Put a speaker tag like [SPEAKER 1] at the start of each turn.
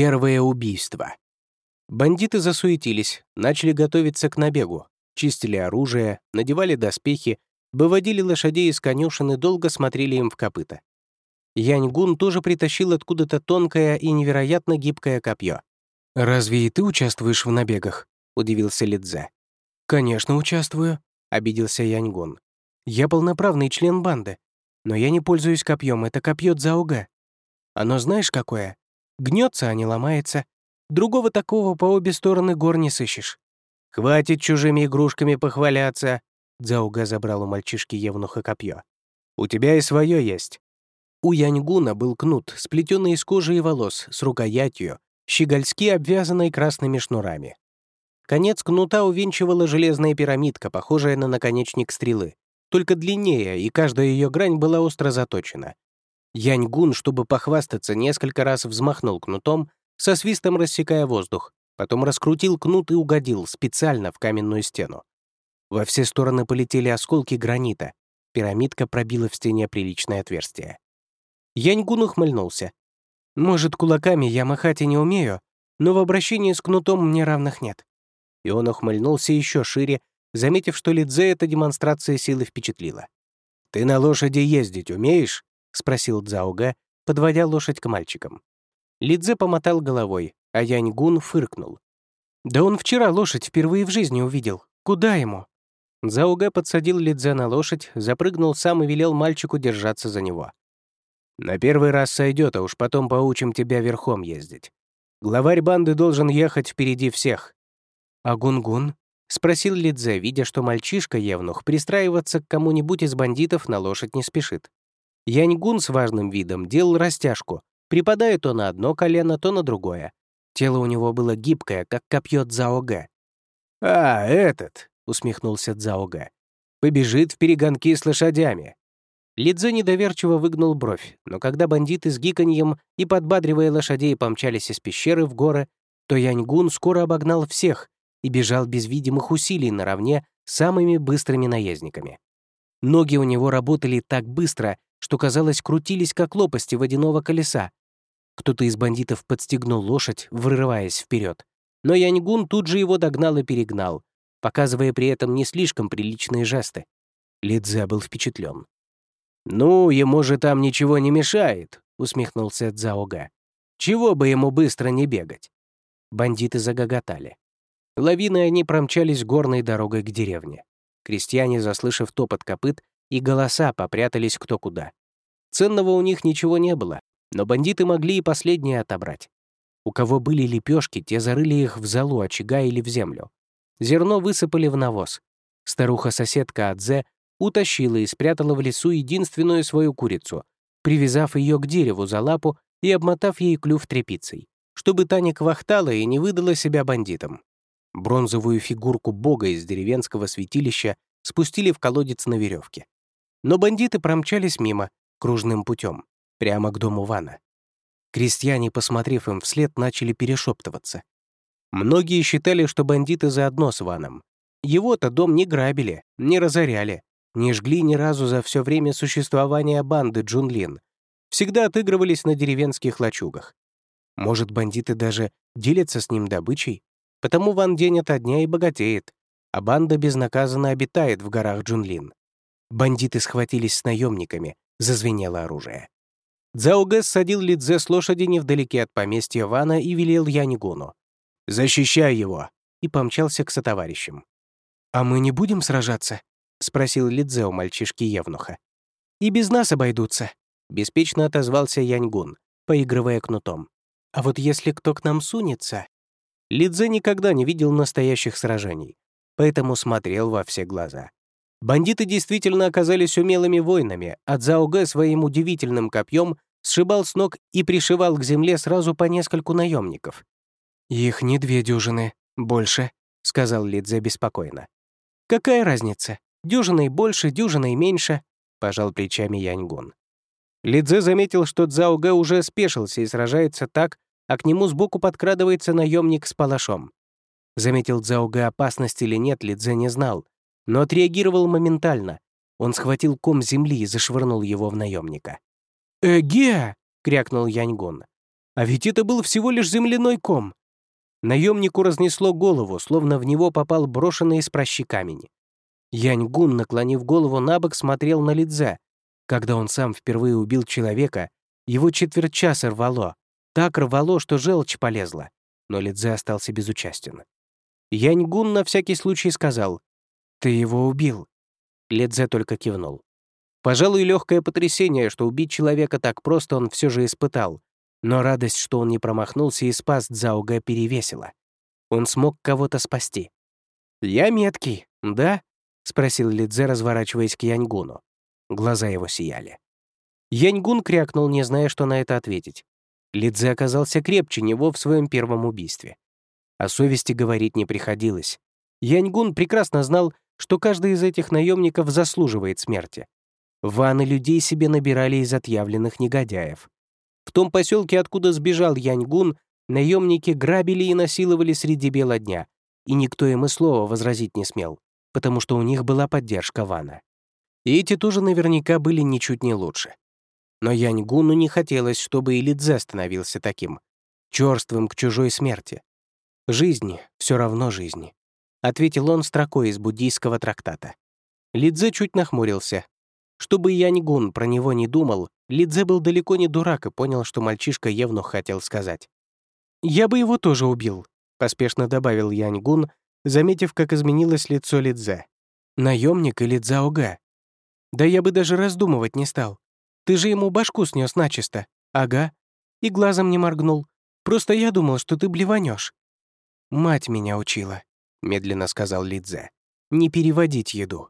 [SPEAKER 1] Первое убийство. Бандиты засуетились, начали готовиться к набегу, чистили оружие, надевали доспехи, выводили лошадей из конюшен и долго смотрели им в копыта. Яньгун тоже притащил откуда-то тонкое и невероятно гибкое копье. «Разве и ты участвуешь в набегах?» — удивился Лидзе. «Конечно, участвую», — обиделся Яньгун. «Я полноправный член банды, но я не пользуюсь копьем, это копье Цзаога. Оно знаешь какое? Гнется, а не ломается. Другого такого по обе стороны гор не сыщешь. «Хватит чужими игрушками похваляться!» Дзауга забрал у мальчишки Евнуха копье. «У тебя и свое есть». У Яньгуна был кнут, сплетенный из кожи и волос, с рукоятью, щегольски обвязанной красными шнурами. Конец кнута увенчивала железная пирамидка, похожая на наконечник стрелы, только длиннее, и каждая ее грань была остро заточена. Яньгун, чтобы похвастаться, несколько раз взмахнул кнутом, со свистом рассекая воздух, потом раскрутил кнут и угодил специально в каменную стену. Во все стороны полетели осколки гранита. Пирамидка пробила в стене приличное отверстие. Яньгун ухмыльнулся. «Может, кулаками я махать и не умею, но в обращении с кнутом мне равных нет». И он ухмыльнулся еще шире, заметив, что Лидзе эта демонстрация силы впечатлила. «Ты на лошади ездить умеешь?» — спросил Цзаога, подводя лошадь к мальчикам. Лидзе помотал головой, а Яньгун фыркнул. «Да он вчера лошадь впервые в жизни увидел. Куда ему?» Зауга подсадил Лидзе на лошадь, запрыгнул сам и велел мальчику держаться за него. «На первый раз сойдет, а уж потом поучим тебя верхом ездить. Главарь банды должен ехать впереди всех». «А Гунгун?» — спросил Лидзе, видя, что мальчишка-евнух пристраиваться к кому-нибудь из бандитов на лошадь не спешит. Яньгун с важным видом делал растяжку, припадая то на одно колено, то на другое. Тело у него было гибкое, как копье Цзаога. «А, этот!» — усмехнулся Цзаога. «Побежит в перегонки с лошадями». Лидзе недоверчиво выгнул бровь, но когда бандиты с гиканьем и подбадривая лошадей помчались из пещеры в горы, то Яньгун скоро обогнал всех и бежал без видимых усилий наравне с самыми быстрыми наездниками. Ноги у него работали так быстро, что, казалось, крутились как лопасти водяного колеса. Кто-то из бандитов подстегнул лошадь, вырываясь вперед. Но Яньгун тут же его догнал и перегнал, показывая при этом не слишком приличные жесты. Лидзе был впечатлен. «Ну, ему же там ничего не мешает», — усмехнулся Цзаога. «Чего бы ему быстро не бегать?» Бандиты загоготали. Лавиной они промчались горной дорогой к деревне. Крестьяне, заслышав топот копыт и голоса, попрятались кто куда. Ценного у них ничего не было, но бандиты могли и последнее отобрать. У кого были лепешки, те зарыли их в залу очага или в землю. Зерно высыпали в навоз. Старуха-соседка Адзе утащила и спрятала в лесу единственную свою курицу, привязав ее к дереву за лапу и обмотав ей клюв тряпицей, чтобы та не квахтала и не выдала себя бандитам. Бронзовую фигурку бога из деревенского святилища спустили в колодец на веревке. Но бандиты промчались мимо, кружным путем, прямо к дому Вана. Крестьяне, посмотрев им вслед, начали перешептываться. Многие считали, что бандиты заодно с Ваном. Его-то дом не грабили, не разоряли, не жгли ни разу за все время существования банды Джунлин. Всегда отыгрывались на деревенских лачугах. Может, бандиты даже делятся с ним добычей? Потому Ван день ото дня и богатеет, а банда безнаказанно обитает в горах Джунлин. Бандиты схватились с наемниками, зазвенело оружие. Цзаогэ садил Лидзе с лошади невдалеке от поместья Вана и велел Янигуну. «Защищай его!» и помчался к сотоварищам. «А мы не будем сражаться?» — спросил Лидзе у мальчишки Евнуха. «И без нас обойдутся», — беспечно отозвался Яньгун, поигрывая кнутом. «А вот если кто к нам сунется...» Лидзе никогда не видел настоящих сражений, поэтому смотрел во все глаза. Бандиты действительно оказались умелыми воинами, а Цзаогэ своим удивительным копьем сшибал с ног и пришивал к земле сразу по нескольку наемников. «Их не две дюжины, больше», — сказал Лидзе беспокойно. «Какая разница? Дюжиной больше, дюжиной меньше», — пожал плечами Яньгун. Лидзе заметил, что Цзаогэ уже спешился и сражается так, а к нему сбоку подкрадывается наемник с палашом. Заметил Цзаога опасность или нет, Лидзе не знал, но отреагировал моментально. Он схватил ком земли и зашвырнул его в наемника. «Эге!» — крякнул Яньгун. А ведь это был всего лишь земляной ком. Наемнику разнесло голову, словно в него попал брошенный из прощи камень. Яньгун, наклонив голову на бок, смотрел на Лидзе. Когда он сам впервые убил человека, его четверть часа рвало. Так рвало, что желчь полезла. Но Лидзе остался безучастен. Яньгун на всякий случай сказал, «Ты его убил». Лидзе только кивнул. Пожалуй, легкое потрясение, что убить человека так просто он все же испытал, но радость, что он не промахнулся и спас Цзауга, перевесила. Он смог кого-то спасти. «Я меткий, да?» — спросил Лидзе, разворачиваясь к Яньгуну. Глаза его сияли. Яньгун крякнул, не зная, что на это ответить. Лидзе оказался крепче него в своем первом убийстве. О совести говорить не приходилось. Яньгун прекрасно знал, что каждый из этих наемников заслуживает смерти. Ваны людей себе набирали из отъявленных негодяев. В том поселке, откуда сбежал Яньгун, наемники грабили и насиловали среди бела дня, и никто им и слова возразить не смел, потому что у них была поддержка Вана. И эти тоже наверняка были ничуть не лучше. Но Яньгуну не хотелось, чтобы и Лидзе становился таким, черствым к чужой смерти. «Жизни все равно жизни», — ответил он строкой из буддийского трактата. Лидзе чуть нахмурился. Чтобы Яньгун про него не думал, Лидзе был далеко не дурак и понял, что мальчишка Евнух хотел сказать. «Я бы его тоже убил», — поспешно добавил Яньгун, заметив, как изменилось лицо Лидзе. «Наемник или Цзаога?» «Да я бы даже раздумывать не стал. Ты же ему башку снес начисто. Ага. И глазом не моргнул. Просто я думал, что ты блеванешь. «Мать меня учила», — медленно сказал Лидзе. «Не переводить еду».